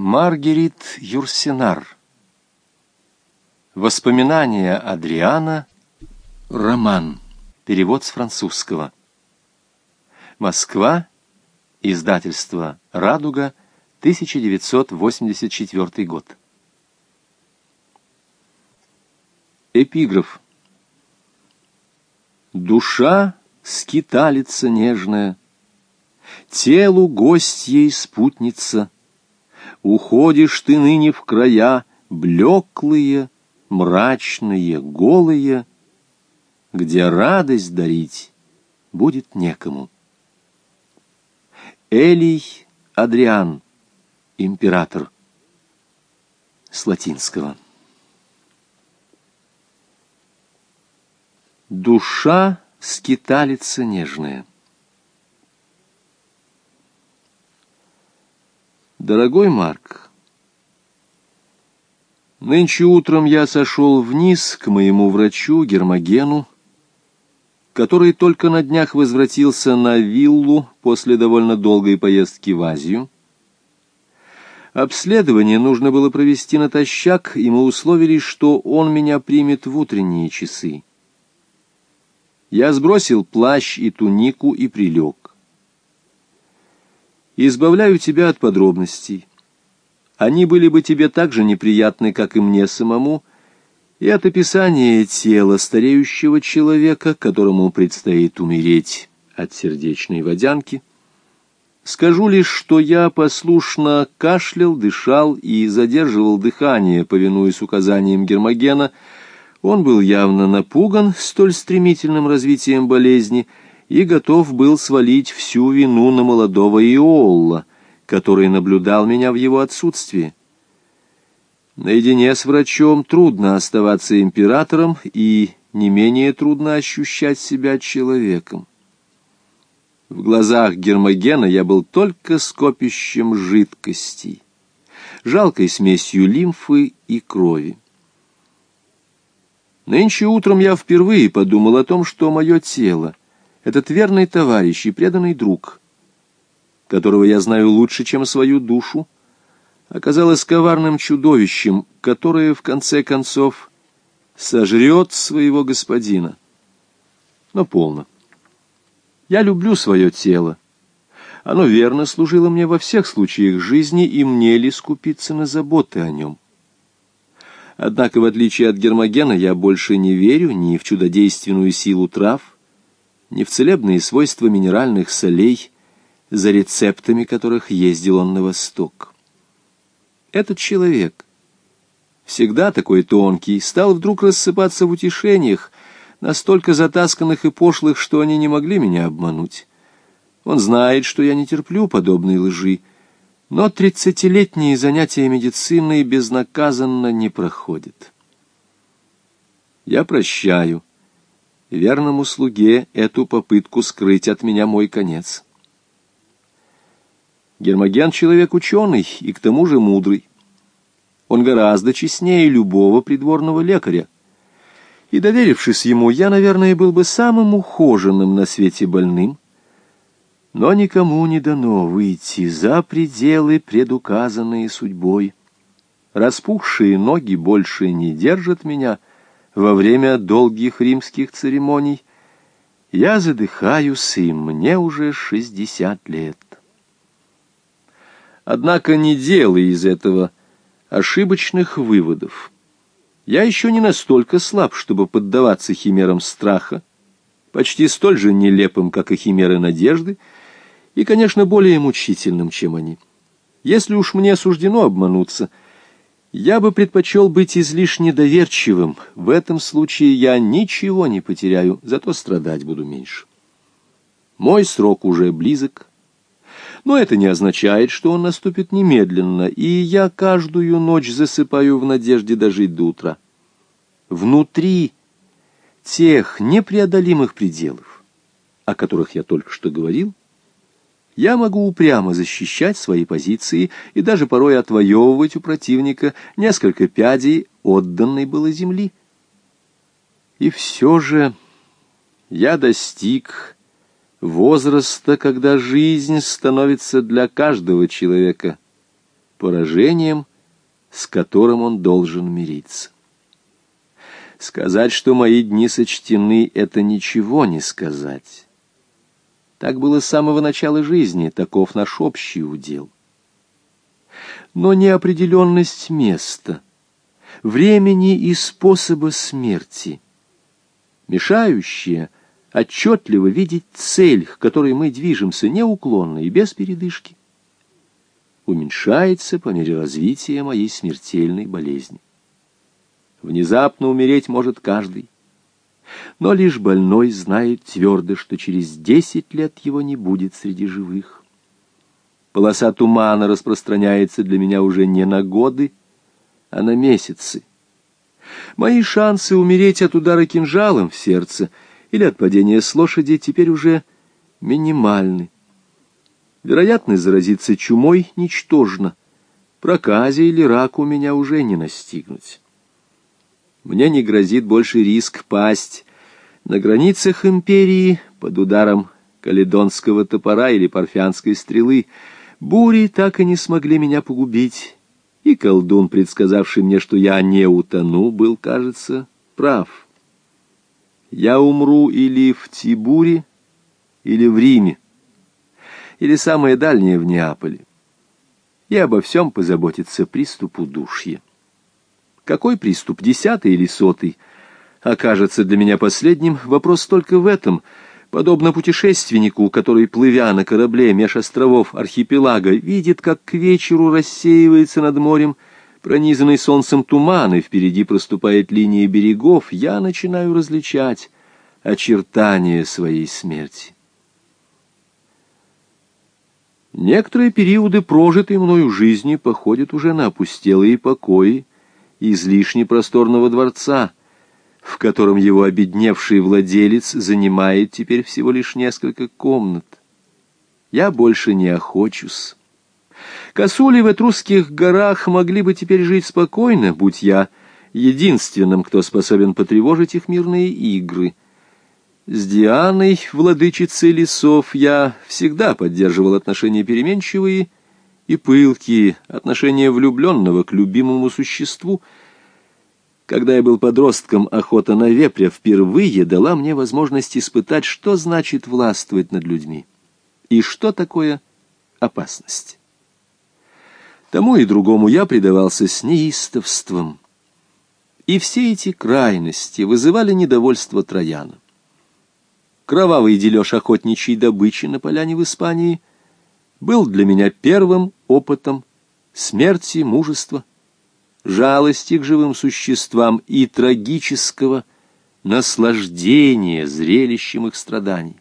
Маргерит Юрсенар. Воспоминания Адриана. Роман. Перевод с французского. Москва. Издательство «Радуга», 1984 год. Эпиграф. Душа скиталица нежная, Телу гостьей спутница. Уходишь ты ныне в края Блеклые, мрачные, голые, Где радость дарить будет некому. Элий Адриан, император, с латинского. Душа скиталица нежная. Дорогой Марк, нынче утром я сошел вниз к моему врачу Гермогену, который только на днях возвратился на виллу после довольно долгой поездки в Азию. Обследование нужно было провести натощак, и мы условились, что он меня примет в утренние часы. Я сбросил плащ и тунику и прилег. Избавляю тебя от подробностей. Они были бы тебе так же неприятны, как и мне самому, и от описания тела стареющего человека, которому предстоит умереть от сердечной водянки. Скажу лишь, что я послушно кашлял, дышал и задерживал дыхание, повинуясь указаниям Гермогена. Он был явно напуган столь стремительным развитием болезни и готов был свалить всю вину на молодого Иолла, который наблюдал меня в его отсутствии. Наедине с врачом трудно оставаться императором и не менее трудно ощущать себя человеком. В глазах Гермогена я был только скопищем жидкостей, жалкой смесью лимфы и крови. Нынче утром я впервые подумал о том, что мое тело, этот верный товарищ и преданный друг, которого я знаю лучше, чем свою душу, оказалось коварным чудовищем, которое, в конце концов, сожрет своего господина. Но полно. Я люблю свое тело. Оно верно служило мне во всех случаях жизни, и мне ли скупиться на заботы о нем. Однако, в отличие от Гермогена, я больше не верю ни в чудодейственную силу трав, ни в целебные свойства минеральных солей, за рецептами которых ездил он на восток. Этот человек, всегда такой тонкий, стал вдруг рассыпаться в утешениях, настолько затасканных и пошлых, что они не могли меня обмануть. Он знает, что я не терплю подобной лжи, но тридцатилетние занятия медициной безнаказанно не проходят. Я прощаю верному слуге эту попытку скрыть от меня мой конец. Гермоген — человек ученый и к тому же мудрый. Он гораздо честнее любого придворного лекаря. И, доверившись ему, я, наверное, был бы самым ухоженным на свете больным. Но никому не дано выйти за пределы, предуказанные судьбой. Распухшие ноги больше не держат меня во время долгих римских церемоний. Я задыхаюсь, и мне уже шестьдесят лет. Однако не делай из этого ошибочных выводов. Я еще не настолько слаб, чтобы поддаваться химерам страха, почти столь же нелепым, как и химеры надежды, и, конечно, более мучительным, чем они. Если уж мне суждено обмануться, я бы предпочел быть излишне доверчивым. В этом случае я ничего не потеряю, зато страдать буду меньше. Мой срок уже близок, но это не означает, что он наступит немедленно, и я каждую ночь засыпаю в надежде дожить до утра. Внутри тех непреодолимых пределов, о которых я только что говорил, я могу упрямо защищать свои позиции и даже порой отвоевывать у противника несколько пядей отданной было земли. И все же я достиг возраста, когда жизнь становится для каждого человека поражением, с которым он должен мириться. Сказать, что мои дни сочтены, это ничего не сказать. Так было с самого начала жизни, таков наш общий удел. Но неопределенность места, времени и способа смерти, мешающая отчетливо видеть цель, к которой мы движемся неуклонно и без передышки, уменьшается по мере развития моей смертельной болезни. Внезапно умереть может каждый. Но лишь больной знает твердо, что через десять лет его не будет среди живых. Полоса тумана распространяется для меня уже не на годы, а на месяцы. Мои шансы умереть от удара кинжалом в сердце или от падения с лошади теперь уже минимальны. Вероятность заразиться чумой ничтожна. Проказе или раку меня уже не настигнуть. Мне не грозит больше риск пасть на границах империи под ударом каледонского топора или парфянской стрелы. Бури так и не смогли меня погубить, и колдун, предсказавший мне, что я не утону, был, кажется, прав. Я умру или в Тибуре, или в Риме, или самое дальнее в Неаполе. И обо всем позаботится приступ удушья. Какой приступ, десятый или сотый? Окажется для меня последним, вопрос только в этом. Подобно путешественнику, который, плывя на корабле меж островов архипелага, видит, как к вечеру рассеивается над морем пронизанный солнцем туман, и впереди проступает линия берегов, я начинаю различать очертания своей смерти. Некоторые периоды прожитой мною жизни походят уже на опустелые покои, излишне просторного дворца, в котором его обедневший владелец занимает теперь всего лишь несколько комнат. Я больше не охочусь. Косули в этрусских горах могли бы теперь жить спокойно, будь я единственным, кто способен потревожить их мирные игры. С Дианой, владычицей лесов, я всегда поддерживал отношения переменчивые и пылкие, отношения влюбленного к любимому существу. Когда я был подростком, охота на вепря впервые дала мне возможность испытать, что значит властвовать над людьми и что такое опасность. Тому и другому я предавался с неистовством. И все эти крайности вызывали недовольство Трояна. Кровавый дележ охотничьей добычи на поляне в Испании был для меня первым опытом смерти, мужества, жалости к живым существам и трагического наслаждения зрелищем их страданий.